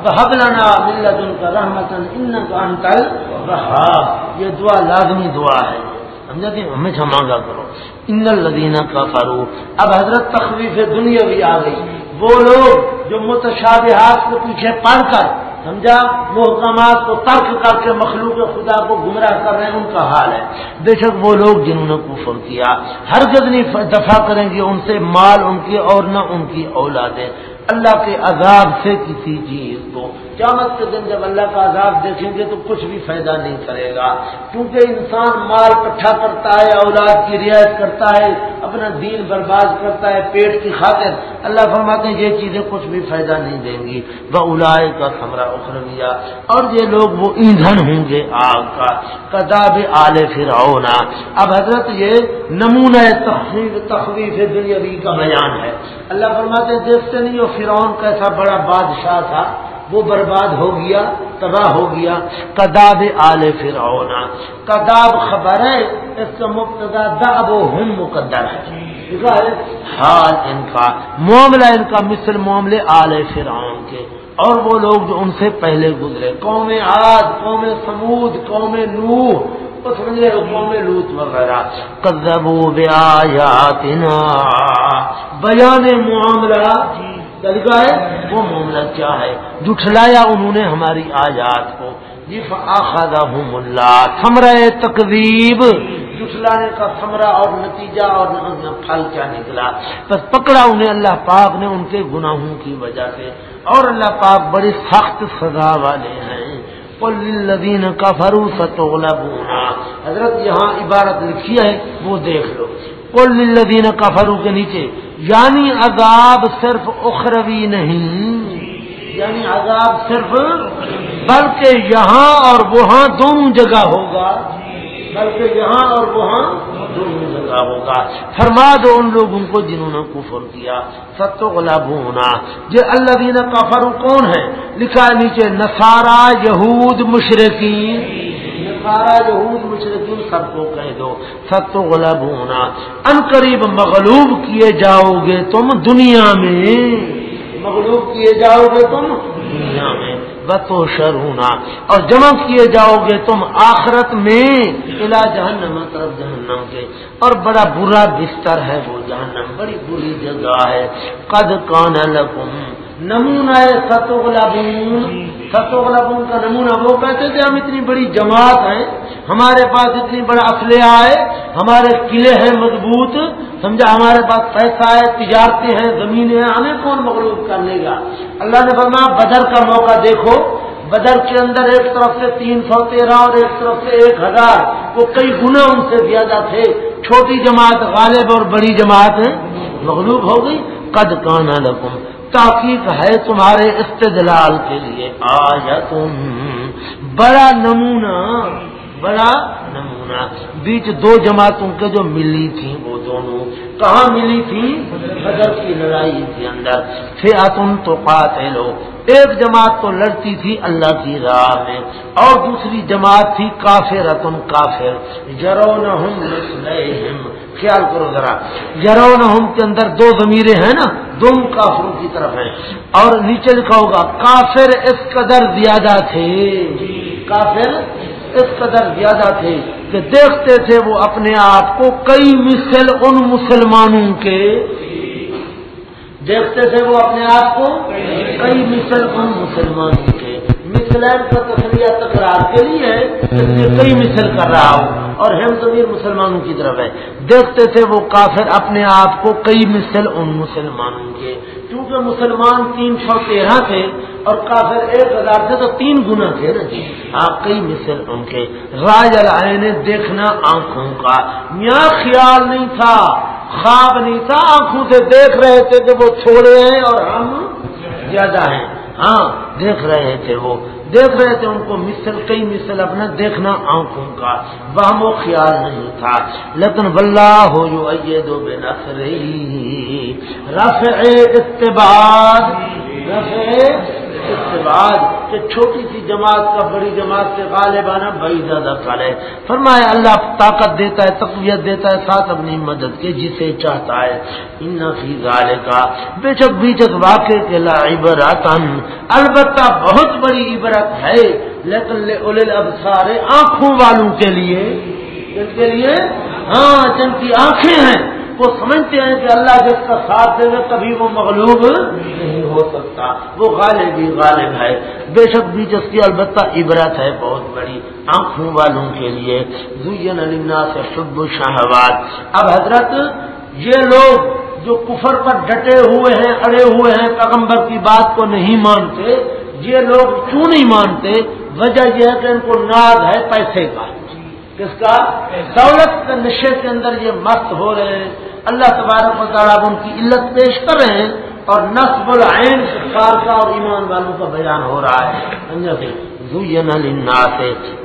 وهب لنا من لدنك رحمة إنك أنت الوهاب. یہ دعا لازمی دعا ہے۔ سمجھا کہ ہمیشہ مانگا کرو۔ ان الذين كفروا۔ اب حضرت تخویف دنیاوی آ گئی۔ وہ لوگ جو متشابہات کو پیچھے پڑھ کر سمجھا؟ محکمات کو ترک کر کے مخلوق خدا کو گمراہ کر رہے ہیں، ان کا حال ہے۔ بے شک وہ لوگ جنہوں نے کفر کیا، ہر گدنی دفاع کریں گے، ان سے مال ان کی اور نہ ان کی اولادیں۔ اللہ کے عذاب سے کسی چیز کو قیامت کے دن جب اللہ کا عذاب دیکھیں گے تو کچھ بھی فائدہ نہیں کرے گا۔ کیونکہ انسان مال کٹھا کرتا ہے، اولاد کی رعایت کرتا ہے، اپنا دین برباد کرتا ہے، پیٹ کی خاطر۔ اللہ فرماتے ہیں، یہ چیزیں کچھ بھی فائدہ نہیں دیں گی۔ وہ الاائے کا خمرہ اخرویہ اور یہ لوگ وہ ایندھن ہوں گے آگ کا۔ کداب آل فرعونا اب حضرت یہ نمونہ تخویف تخویف دنیاوی کا بیان ہے۔ اللہ فرماتے ہیں، دیکھتے نہیں وہ فرعون کیسا بڑا بادشاہ تھا۔ وہ برباد ہو گیا، تباہ ہو گیا۔ کداب آل فرعون۔ کداب خبر ہے، اس کا مبتدا داب و ہم مقدر ہے۔ حال ان کا، معاملہ ان کا مثل معاملے آل فرعون کے۔ اور وہ لوگ جو ان سے پہلے گزرے، قوم آد قوم سمود قوم نوح سمجھے قوم لوت وغیرہ۔ کدبو بیاتنا بیان معاملہ۔ طریقہ ہے، وہ معاملہ کیا ہے؟ جٹھلایا انہوں نے ہماری آیات کو۔ جی اللہ تھمرہ تقریب جٹھلانے کا تھمرا اور نتیجہ اور پھل کیا نکلا۔ بس پکڑا انہیں، اللہ پاک نے ان کے گناہوں کی وجہ سے۔ اور اللہ پاک بڑی سخت سزا والے ہیں۔ لدین کا فروخ حضرت یہاں عبارت لکھی ہے، وہ دیکھ لو۔ للذین کفروا کے نیچے یعنی عذاب صرف اخروی نہیں یعنی عذاب صرف بلکہ یہاں اور وہاں دونوں جگہ ہوگا، بلکہ یہاں اور وہاں دونوں جگہ ہوگا۔ فرما دو ان لوگوں کو جنہوں نے کفر کیا۔ ستو غلاب ہونا یہ اللہ دینا کافر کون ہے لکھا نیچے نسارا یہود، مشرقین۔ سارا یہود مشرقین سب کو کہہ دو سب تو غلب ہونا ان قریب مغلوب کیے جاؤ گے تم دنیا میں۔ مغلوب کیے جاؤ گے تم دنیا میں۔ بتو شرونا اور جمع کیے جاؤ گے تم آخرت میں علا جہنم، طرف جہنم کے۔ اور بڑا برا بستر ہے وہ جہنم، بڑی بری جگہ ہے۔ قد کان لکم نمونہ ستغلبون ستغلبون کا نمونہ وہ کہتے تھے ہم اتنی بڑی جماعت ہیں ہمارے پاس اتنی بڑا اسلحہ ہے ہمارے قلعے ہیں مضبوط سمجھا ہمارے پاس پیسہ ہے تجارتیں ہیں زمینیں ہیں ہمیں کون مغلوب کر لے گا؟ اللہ نے فرمایا بدر کا موقع دیکھو بدر کے اندر ایک طرف سے تین سو تیرہ اور ایک طرف سے ایک ہزار وہ کئی گنا ان سے زیادہ تھے۔ چھوٹی جماعت غالب اور بڑی جماعت مغلوب ہو گئی قد کانا لکم۔ تحقیق ہے تمہارے استدلال کے لیے۔ آیا تم بڑا نمونہ بڑا نمونہ۔ بیچ دو جماعتوں کے جو ملی تھی وہ دونوں کہاں ملی تھی بدر کی لڑائی کے اندر۔ پھر تم تو پاتے لو ایک جماعت تو لڑتی تھی اللہ کی راہ میں، اور دوسری جماعت تھی کافر اتم کافر۔ جرو نہ خیال کرو ذرا۔ یرو ہم کے اندر دو ضمیریں ہیں نا دونوں کافروں کی طرف ہیں۔ اور نیچے لکھا ہوگا کافر اس قدر زیادہ تھے۔ کافر اس قدر زیادہ تھے کہ دیکھتے تھے وہ اپنے آپ کو کئی مثل ان مسلمانوں کے۔ دیکھتے تھے وہ اپنے آپ کو کئی مثل ان مسلمانوں کے۔ مثلین کا تصویر تکرار کے لیے کئی مثل کر رہا ہوں۔ اور ہم ضمیر مسلمانوں کی طرف ہے۔ دیکھتے تھے وہ کافر اپنے آپ کو کئی مثل ان مسلمانوں کے۔ کیونکہ مسلمان تین سو تیرہ تھے اور کافر ایک ہزار تھے تو تین گنا تھے نا جی۔ ہاں کئی مثل ان کے۔ راج العین دیکھنا آنکھوں کا۔ میاں، خیال نہیں تھا، خواب نہیں تھا، آنکھوں سے دیکھ رہے تھے کہ وہ چھوڑے ہیں اور ہم زیادہ ہیں۔ ہاں دیکھ رہے تھے وہ، دیکھ رہے تھے ان کو مثل، کئی مثل اپنا دیکھنا آنکھوں کا بہم و خیال نہیں تھا۔ لیکن بلّہ ہو جو اے دو بے نسر رفع اتباد رفع کے بعد کہ چھوٹی سی جماعت کا بڑی جماعت سے غالبانہ بڑی زیادہ ہے۔ فرمایا، اللہ طاقت دیتا ہے، تقویت دیتا ہے، ساتھ اپنی مدد کے جسے چاہتا ہے۔ ان فی کا بے شک بیچک واقع کے لا عبرت البتہ بہت بڑی عبرت ہے۔ لیکن اب آنکھوں والوں کے لیے۔ اس کے لیے؟ ہاں جن کی آنکھیں ہیں۔ وہ سمجھتے ہیں کہ اللہ جس کا ساتھ دے گا کبھی وہ مغلوب نہیں ہو سکتا۔ وہ غالب ہی غالب ہے۔ بے شک بھی جس کی البتہ عبرت ہے بہت بڑی آنکھوں والوں کے لیے۔ زین علینا سے شب شاہباد اب حضرت یہ لوگ جو کفر پر ڈٹے ہوئے ہیں، اڑے ہوئے ہیں، پیغمبر کی بات کو نہیں مانتے، یہ لوگ کیوں نہیں مانتے؟ وجہ یہ ہے کہ ان کو ناد ہے پیسے کا۔ کس کا؟ دولت کے نشے کے اندر یہ مست ہو رہے ہیں۔ اللہ تبارک و تعالیٰ ان کی علت پیش کر رہے ہیں اور نصب العین کار کا اور ایمان والوں کا بیان ہو رہا ہے۔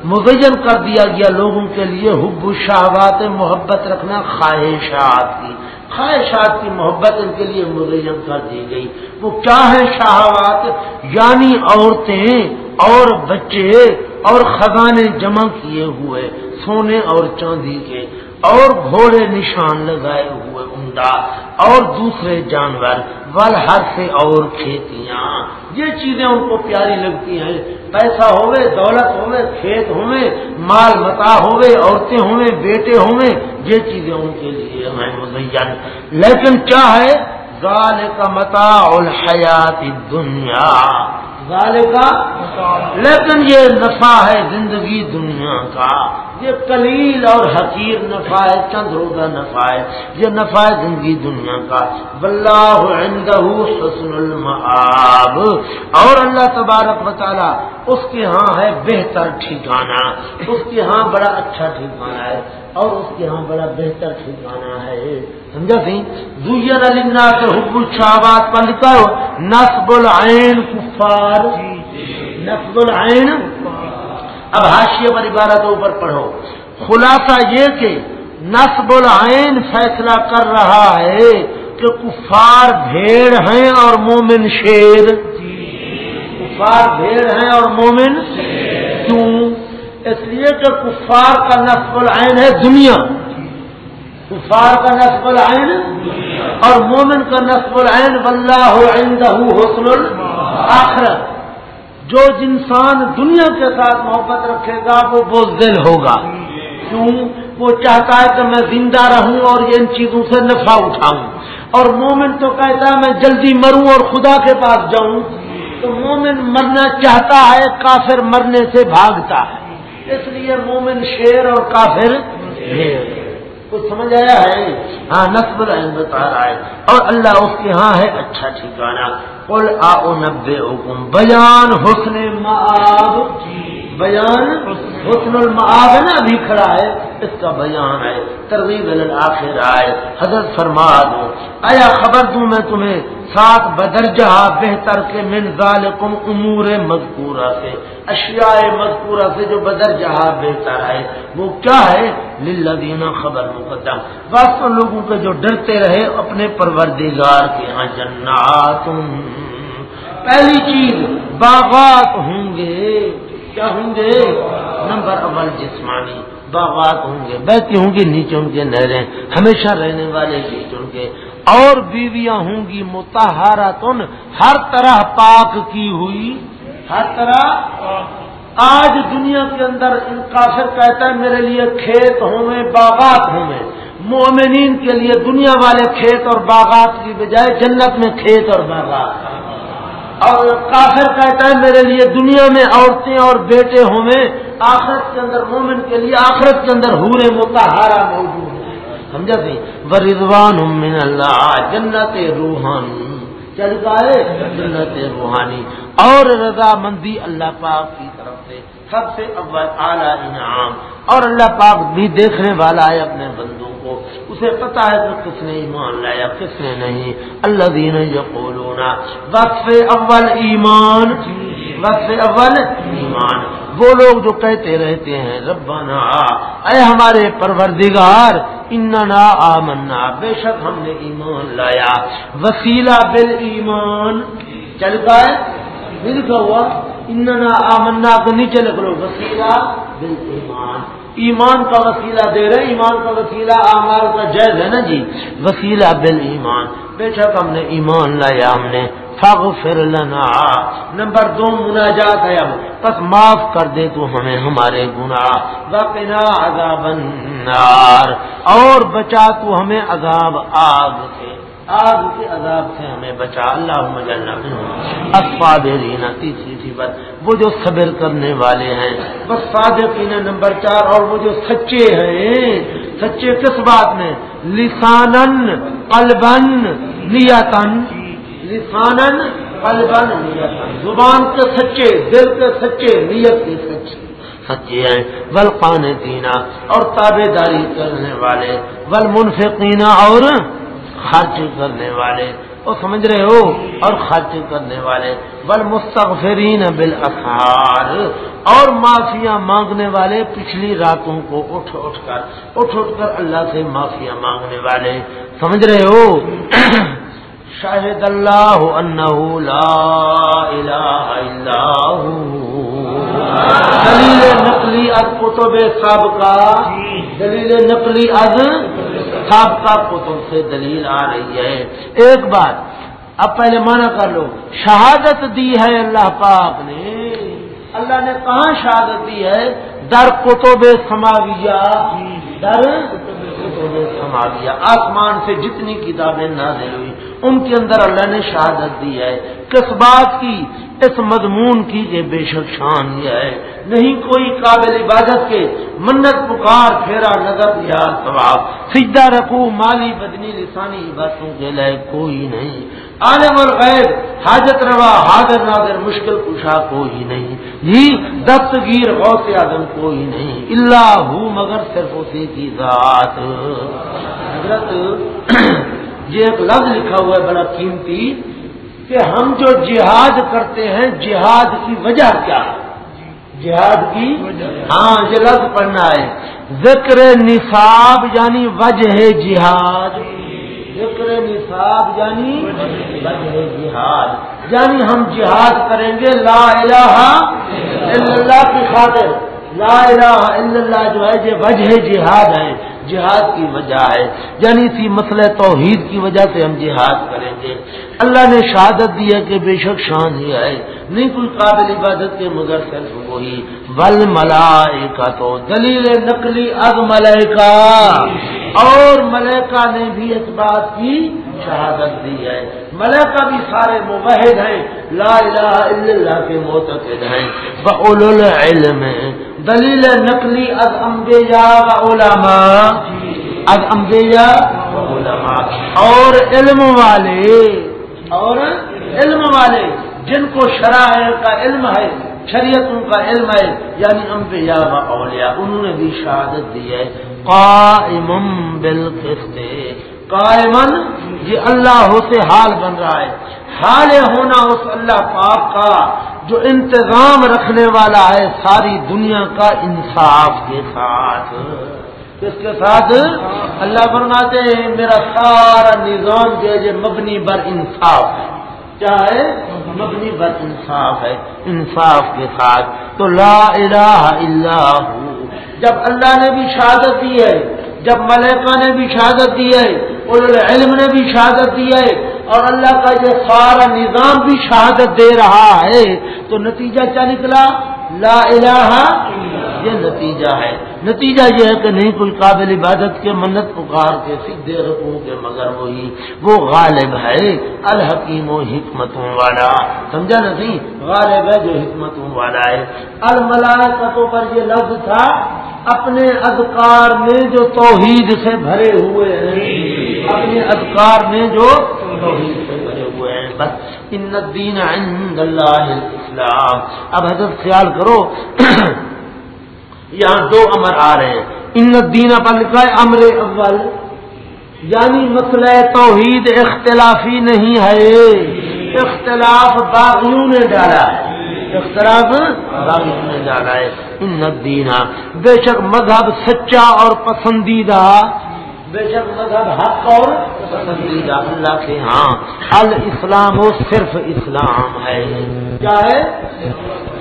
مبین کر دیا گیا لوگوں کے لیے حب شہبات محبت رکھنا، خواہشات کی۔ خواہشات کی محبت ان کے لیے مبین کر دی گئی۔ وہ کیا ہے شہوات؟ یعنی عورتیں اور بچے۔ اور خزانے جمع کیے ہوئے، سونے اور چاندی کے، اور گھوڑے نشان لگائے ہوئے عمدہ، اور دوسرے جانور ول ہر سے اور کھیتیاں۔ یہ چیزیں ان کو پیاری لگتی ہیں۔ پیسہ ہوئے، دولت ہوئے، کھیت ہوئے، مال متا ہوئے، عورتیں ہوئے، بیٹے ہوئے، یہ چیزیں ان کے لیے ہمیں مزین۔ لیکن کیا ہے؟ گال کا متا الحیات دنیا گال کا لیکن یہ نفع ہے زندگی دنیا کا۔ یہ کلیل اور حقیر نفع ہے، چند روزہ نفع ہے۔ یہ نفع ہے زندگی دنیا کا۔ بلّہ حسن المعاب اور اللہ تبارک مطالعہ اس کے ہاں ہے بہتر ٹھکانا اس کے ہاں بڑا اچھا ٹھکانا ہے اور اس کے ہاں بڑا بہتر ٹھکانا ہے۔ سمجھا سی؟ زیر علی سے حب الشہبات پر لکھا ہو نصب العین کفار۔ نصب العین اب حاشیے پر عبارت اوپر پڑھو۔ خلاصہ یہ کہ نصب العین فیصلہ کر رہا ہے کہ کفار بھیڑ ہیں اور مومن شیر۔ کفار بھیڑ ہیں اور مومن کیوں؟ اس لیے کہ کفار کا نصب العین ہے دنیا۔ کفار کا نصب العین اور مومن کا نصب العین واللہ عنده حسن الآخرت۔ جو انسان دنیا کے ساتھ محبت رکھے گا وہ بزدل ہوگا۔ کیوں؟ وہ چاہتا ہے کہ میں زندہ رہوں اور ان چیزوں سے نفع اٹھاؤں۔ اور مومن تو کہتا ہے میں جلدی مروں اور خدا کے پاس جاؤں۔ تو مومن مرنا چاہتا ہے، کافر مرنے سے بھاگتا ہے۔ اس لیے مومن شیر اور کافر کچھ سمجھ آیا ہے؟ ہاں نسب بتا رہا ہے اور اللہ اس کے ہاں ہے اچھا ٹھیکانا قل آؤ نبے حکم بیان حسن معاب بیان حسن المعاب نا کھڑا ہے، اس کا بیان ہے، ترغیب الآخر آئے، حضرت فرما دو آیا خبر دوں میں تمہیں، سات بدرجہ بہتر کے من ذالکم امور مذکورہ سے، اشیاء مذکورہ سے جو بدرجہ بہتر ہے، وہ کیا ہے؟ للذین خبر مقدم۔ بس لوگوں کے جو ڈرتے رہے، اپنے پروردگار کے ہاں جنات۔ پہلی چیز، باغات ہوں گے۔ کیا ہوں گے؟ نمبر اول جسمانی باغات ہوں گے، بہتی ہوں گی نیچے ان کے نہریں، ہمیشہ رہنے والے بیچ ان کے۔ اور بیویاں ہوں گی متحرا ہر طرح پاک کی ہوئی، ہر طرح آج دنیا کے اندر کافر کہتا ہے، میرے لیے کھیت ہوں میں، باغات ہوں میں۔ مومنین کے لیے دنیا والے کھیت اور باغات کی بجائے جنت میں کھیت اور باغات۔ اور کافر کہتا ہے میرے لیے دنیا میں عورتیں اور بیٹے ہوں۔ میں آخرت کے اندر مومن کے لیے آخرت کے اندر ہورے متحرا موجود ہیں سمجھا سی؟ رضوان من اللہ جنت روحانی چل ہے؟ جنت روحانی۔ اور رضا مندی اللہ پاک کی طرف سے۔ سب سے اول اعلیٰ انعام۔ اور اللہ پاک بھی دیکھنے والا ہے اپنے بندوں اسے پتا ہے کہ کس نے ایمان لایا، کس نے نہیں۔ اللہ دین یقولونا وقف اول ایمان، وقف اول ایمان۔ وہ لوگ جو کہتے رہتے ہیں، ربنا، اے ہمارے پروردگار، اننا آمنا۔ بے شک ہم نے ایمان لایا۔ وسیلہ بل ایمان چل گئے مل کا ہوا۔ اننا آمنا کو نیچے لکھ لو۔ وسیلہ بل ایمان ایمان کا وسیلہ دے رہے ایمان کا وسیلہ آمار کا جائز ہے نا جی؟ وسیلہ بل ایمان بے شک ہم نے ایمان لایا، ہم نے۔ فاغفر لنا۔ نمبر دو، مناجات ہے اب بس معاف کر دے تو ہمیں ہمارے گناہ۔ وقنا عذاب النار۔ اور بچا تو ہمیں عذاب آگ سے۔ آگ کے عذاب سے ہمیں بچا۔ اللہ مجلنا اسفادرین تیسری سی بات، وہ جو صبر کرنے والے ہیں۔ بس صادقین نمبر چار، اور وہ جو سچے ہیں۔ سچے کس بات میں؟ لسانن قلبن نیتن لسانن قلبن نیتن زبان کے سچے، دل کے سچے، نیت کے سچے۔ سچے ہیں۔ ول قانتینا اور تابے داری کرنے والے۔ ول منفقینا اور خرچ کرنے والے۔ وہ سمجھ رہے ہو؟ اور خرچ کرنے والے۔ بل مستغفرین بالاسحار۔ اور معافیاں مانگنے والے پچھلی راتوں کو اٹھ اٹھ کر۔ اٹھ اٹھ کر اللہ سے معافیاں مانگنے والے۔ سمجھ رہے ہو؟ شاہد اللہ انہو لا الہ الا دلیل نقلی از کتب سابقہ۔ دلیل نقلی از سابقہ کتب سے دلیل آ رہی ہے۔ ایک بات، اب پہلے مانا کر لو، شہادت دی ہے اللہ پاک نے۔ اللہ نے کہاں شہادت دی ہے؟ در کتب سماویہ۔ در سماویہ۔ آسمان سے جتنی کتابیں نازل ہوئی۔ ان کے اندر اللہ نے شہادت دی ہے کس بات کی، اس مضمون کی یہ بے شک شان یہ ہے۔ نہیں کوئی قابل عبادت کے منت پکار، پھیرا نظر، یا ثواب۔ سجدہ رکھو، مالی، بدنی، لسانی باتوں کے لیے کوئی نہیں۔ عالم الغیب، حاجت روا، حاضر، ناظر، مشکل کشا کوئی نہیں۔ جی دستگیر غوث اعظم کوئی نہیں۔ اللہ ہوں مگر صرف اسی کی ذات۔ حضرت یہ ایک لفظ لکھا ہوا ہے بڑا قیمتی کہ ہم جو جہاد کرتے ہیں جہاد کی وجہ کیا ہے؟ جہاد کی ہاں یہ لفظ پڑھنا ہے۔ ذکر نصاب یعنی وجہ جہاد۔ ذکر نصاب یعنی وجہ جہاد۔ یعنی ہم جہاد کریں گے لا الہ الا اللہ کی خاطر۔ لا الہ الا اللہ جو ہے یہ وجہ جہاد ہے۔ جہاد کی وجہ ہے۔ یعنی اسی مسئلہ توحید کی وجہ سے ہم جہاد کریں گے۔ اللہ نے شہادت دی ہے کہ بے شک شان ہی ہے۔ نہیں کوئی قابل عبادت کے مگر صرف وہی۔ بل ملا تو دلیل نقلی از ملکہ اور ملکہ نے بھی اس بات کی شہادت دی ہے۔ ملکہ بھی سارے مبحد ہیں۔ لا الہ الا اللہ کے معتقد ہیں۔ بول العلم۔ دلیل نقلی از انبیاء و علماء۔ از انبیاء اور علم والے، اور علم والے، جن کو شرائع کا علم ہے، شریعتوں کا علم ہے یعنی انبیاء و اولیاء، انہوں نے بھی شہادت دی ہے۔ قائم بالقسط قائمن یہ اللہ سے حال بن رہا ہے۔ حال ہونا اس اللہ پاک کا جو انتظام رکھنے والا ہے ساری دنیا کا انصاف کے ساتھ۔ کس کے ساتھ اللہ فرماتے ہیں، میرا سارا نظام جو ہے مبنی بر انصاف ہے۔ کیا ہے؟ مبنی بر انصاف ہے۔ انصاف کے ساتھ۔ تو لا الہ الا ہو۔ جب اللہ نے بھی شہادت دی ہے، جب ملکہ نے بھی شہادت دی ہے علم نے بھی شہادت دی ہے، اور اللہ کا یہ سارا نظام بھی شہادت دے رہا ہے، تو نتیجہ کیا نکلا؟ لا الہ یہ نتیجہ ہے۔ نتیجہ یہ ہے کہ نہیں کوئی قابل عبادت کے منت پکار کے سیدھے رکھوں کے مگر وہی، وہ غالب ہے، الحکیم و حکمتوں والا۔ سمجھا نہیں؟ غالب ہے جو حکمتوں والا ہے۔ الملائکتوں پر یہ لفظ تھا، اپنے اذکار میں جو توحید سے بھرے ہوئے ہیں۔ اپنے اذکار میں جو توحید سے بھرے ہوئے ہیں۔ بس، ان الدین عند اللہ الاسلام۔ اب حضرت خیال کرو یہاں دو امر آ رہے ہیں۔ ان الدین پر لکھا ہے امر اول۔ یعنی مسئلہ توحید اختلافی نہیں ہے۔ اختلاف باغیوں نے ڈالا۔ ہے اختلاف باغیوں نے ڈالا ہے۔ ان الدین، بے شک مذہب سچا اور پسندیدہ۔ بے شک مذہب حق اور پسندیدہ۔ اللہ کے ہاں الاسلام وہ صرف اسلام ہے۔ کیا ہے؟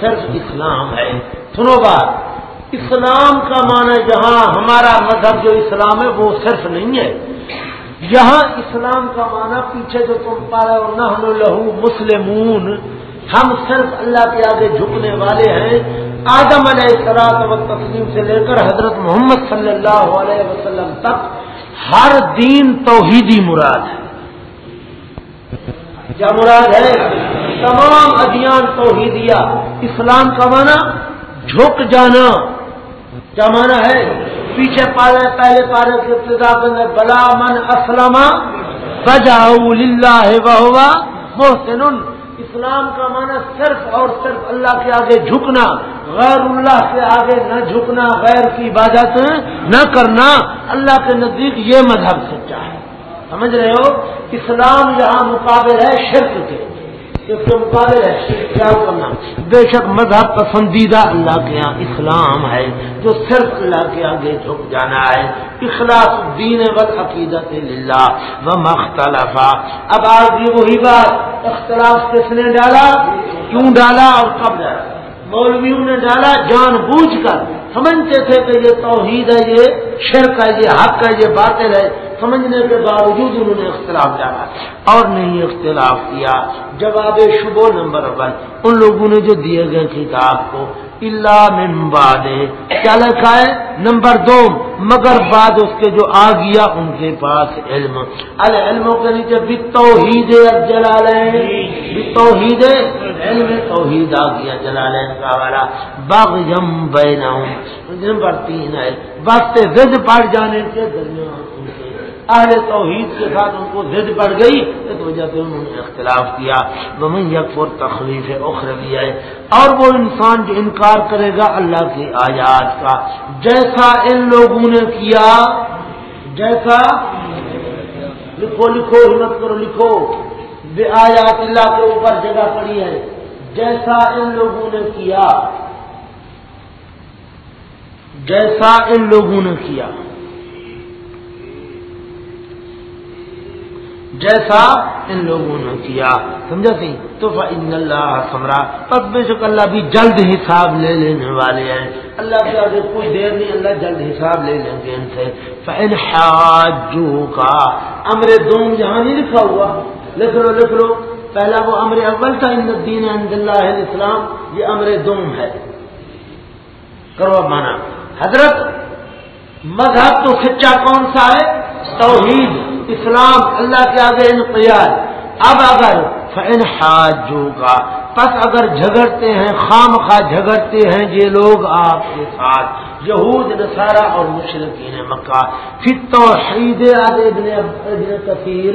صرف اسلام ہے۔ سنو بات۔ اسلام کا معنی جہاں ہمارا مذہب جو اسلام ہے وہ صرف نہیں ہے۔ یہاں اسلام کا معنی پیچھے جو تم پائے اور نہ لہو مسلمون۔ ہم صرف اللہ کے آگے جھکنے والے ہیں۔ آدم علیہ السلام و تسلیم سے لے کر حضرت محمد صلی اللہ علیہ وسلم تک ہر دین توحیدی مراد ہے۔ کیا مراد ہے؟ تمام ادیان توحیدیا اسلام کا معنی جھک جانا۔ کیا معنی ہے؟ پیچھے پارے، پہلے پارے کے ابتدا کے بلا من اسلم بجا محسن. اسلام کا معنی صرف اور صرف اللہ کے آگے جھکنا، غیر اللہ کے آگے نہ جھکنا، غیر کی عبادت نہ کرنا، اللہ کے نزدیک یہ مذہب سچا ہے۔ سمجھ رہے ہو؟ اسلام یہاں مقابل ہے شرک کے۔ اس کے مقابل ہے، کیا کرنا؟ بے شک مذہب پسندیدہ اللہ کے یہاں اسلام ہے، جو صرف اللہ کے آگے جھک جانا ہے۔ اخلاص، دین و عقیدت اللہ و مختلفہ اب آج یہ وہی بات، اختلاف کس نے ڈالا؟ کیوں ڈالا اور کب ڈالا؟ مولویوں نے ڈالا، جان بوجھ کر۔ سمجھتے تھے کہ یہ توحید ہے، یہ شرک ہے، یہ حق ہے، یہ باطل ہے۔ سمجھنے کے باوجود انہوں نے اختلاف ڈالا اور نہیں اختلاف کیا۔ جواب شبو نمبر ون، ان لوگوں نے جو دیے گئے کتاب کو اللہ من بعد، کیا لکھا ہے؟ نمبر دو، مگر بعد اس کے جو آ گیا، ان کے پاس علم۔ العلم کے نیچے بھی توحید جلال توحید علم توحید آ گیا جلال کا والا۔ باغ یم بین نمبر تین ہے وقت زد پڑ جانے کے درمیان۔ اہل توحید کے ساتھ ان کو زد پڑ گئی، اس وجہ سے انہوں نے اختلاف کیا۔ وہ یکفر تخلیف اخروی ہے۔ اور وہ انسان جو انکار کرے گا اللہ کی آیات کا۔ جیسا ان لوگوں نے کیا، جیسا لکھو لکھو، ہمت کرو، لکھو۔ بے آیات اللہ کے اوپر جگہ پڑی ہے۔ جیسا ان لوگوں نے کیا، جیسا ان لوگوں نے کیا۔ جیسا ان لوگوں نے کیا۔ سمجھا سی تو ان اللہ سمرا۔ پر بے شک اللہ بھی جلد حساب لے لینے والے ہیں۔ اللہ کے آگے کوئی دیر نہیں، اللہ جلد حساب لے لیں گے ان سے۔ فن حاجو کا امر دوم جہاں نہیں لکھا ہوا۔ لکھ لو لکھ لو پہلا وہ امر اول تھا، ان دین عند اللہ اسلام یہ امر دوم ہے۔ کرو مانا حضرت مذہب تو سچا کون سا ہے؟ توحید، اسلام، اللہ کے آگے انقیاد۔ اب اگر فن حاجو کا پس اگر جھگڑتے ہیں خام خواہ جھگڑتے ہیں یہ لوگ آپ کے ساتھ۔ یہود، نصارہ اور مشرقین مکہ۔ پھر توحید ابن ابن کثیر۔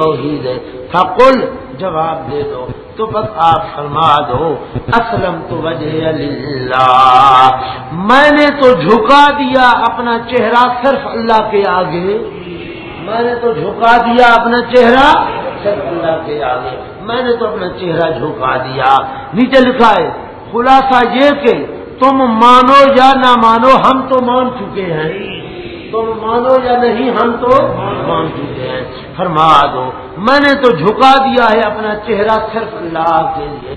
توحید ہے فقل، جواب دے دو۔ تو بس آپ فرما دو۔ اسلم تو وجہ اللہ میں نے تو جھکا دیا اپنا چہرہ صرف اللہ کے آگے۔ میں نے تو جھکا دیا اپنا چہرہ صرف اللہ کے آگے۔ میں نے تو اپنا چہرہ جھکا دیا۔ نیچے لکھا ہے، خلاصہ یہ کہ تم مانو یا نہ مانو، ہم تو مان چکے ہیں۔ تم مانو یا نہیں، ہم تو مان چکے ہیں۔ فرما دو، میں نے تو جھکا دیا ہے اپنا چہرہ صرف اللہ کے لیے۔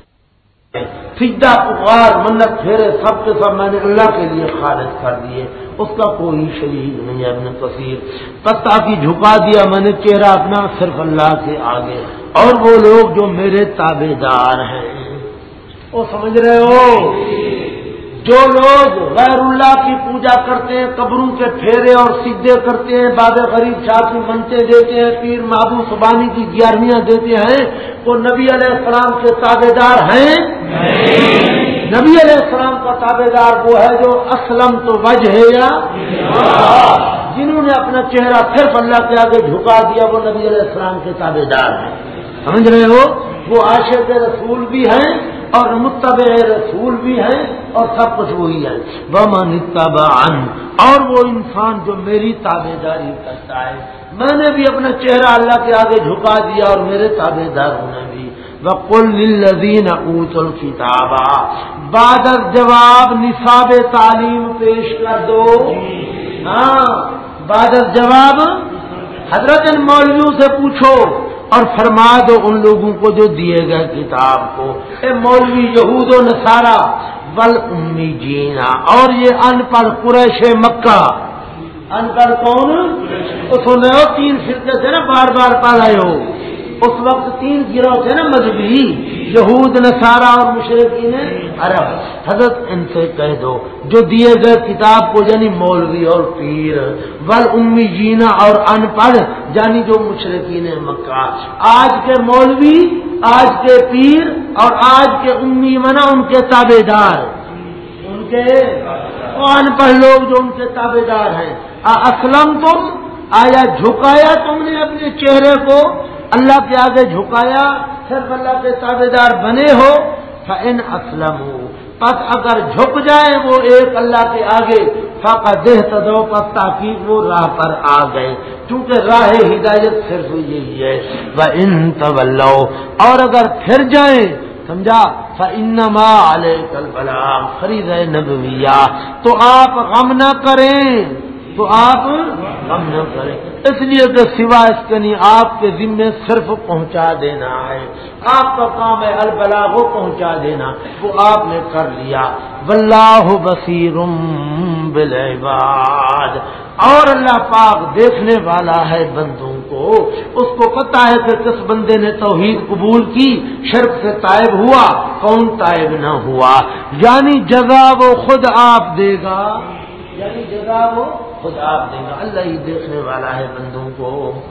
سیدھا پکار منت، پھیرے، سب کے سب میں نے اللہ کے لیے خارج کر دیے۔ اس کا کوئی شریک نہیں ہے اپنے تصیر پتا کی جھکا دیا، میں نے چہرہ اپنا صرف اللہ کے آگے۔ اور وہ لوگ جو میرے تابے دار ہیں۔ وہ سمجھ رہے ہو؟ جو لوگ غیر اللہ کی پوجا کرتے ہیں، قبروں کے پھیرے اور سیدھے کرتے ہیں باب غریب شاہ کی منتے دیتے ہیں، پیر محبو سبانی کی گیارہویں دیتے ہیں، وہ نبی علیہ السلام کے تابے دار ہیں نبی علیہ السلام کا تابے دار وہ ہے جو اسلم تو وجہ ہے یا؟ جنہوں نے اپنا چہرہ صرف اللہ کے آگے جھکا دیا، وہ نبی علیہ السلام کے تابے دار ہیں۔ سمجھ رہے ہو؟ وہ عاشق رسول بھی ہیں اور متبع رسول بھی ہیں اور سب کچھ وہی ہے بمن ان اور وہ انسان جو میری تابے داری کرتا ہے۔ میں نے بھی اپنا چہرہ اللہ کے آگے جھکا دیا اور میرے تابے داروں نے بھی۔ بکل لذین اوت الکتابہ بادل جواب نصاب تعلیم پیش کر دو۔ ہاں بادل جواب حضرت ان مولویوں سے پوچھو۔ اور فرما دو ان لوگوں کو جو دیے گئے کتاب کو۔ اے مولوی یہود و نصارہ بل امی جینا اور یہ ان پڑھ قریش مکہ۔ ان پڑھ کون؟ سن رہے ہو تین فرقے سے نا، بار بار پڑھائے ہو۔ اس وقت تین گروہ تھے نا، مذہبی۔ یہود، نصارہ اور مشرقین عرب، حضرت ان سے کہہ دو، جو دیے گئے کتاب کو یعنی مولوی اور پیر ول امی جینا اور ان پڑھ یعنی جو مشرقین مکہ۔ آج کے مولوی، آج کے پیر اور آج کے امی منا ان کے تابے دار ان کے ان پڑھ لوگ جو ان کے تابے دار ہیں اسلم تم، آیا جھکایا تم نے اپنے چہرے کو؟ اللہ کے آگے جھکایا، صرف اللہ کے تابے دار بنے ہو فن اسلم ہو پس اگر جھک جائے وہ ایک اللہ کے آگے فاقا دہ تدو پر تاکہ وہ راہ پر آ گئے۔ کیونکہ راہ ہدایت صرف یہی ہے۔ وہ ان طول اور اگر پھر جائیں، سمجھا؟ فنما علیہ کل بلام خرید نبویا تو آپ غم نہ کریں۔ تو آپ غم نہ کریں۔ اس لیے کہ سوا اس کے نہیں، آپ کے ذمے صرف پہنچا دینا ہے۔ آپ کا کام ہے البلا وہ پہنچا دینا، وہ آپ نے کر لیا۔ واللہ بصیر بالعباد۔ اور اللہ پاک دیکھنے والا ہے بندوں کو۔ اس کو پتا ہے کہ کس بندے نے توحید قبول کی، شرک سے طائب ہوا، کون طائب نہ ہوا۔ یعنی جگہ وہ خود آپ دے گا۔ یعنی جگہ وہ خود آپ دے گا اللہ ہی دیکھنے والا ہے بندوں کو۔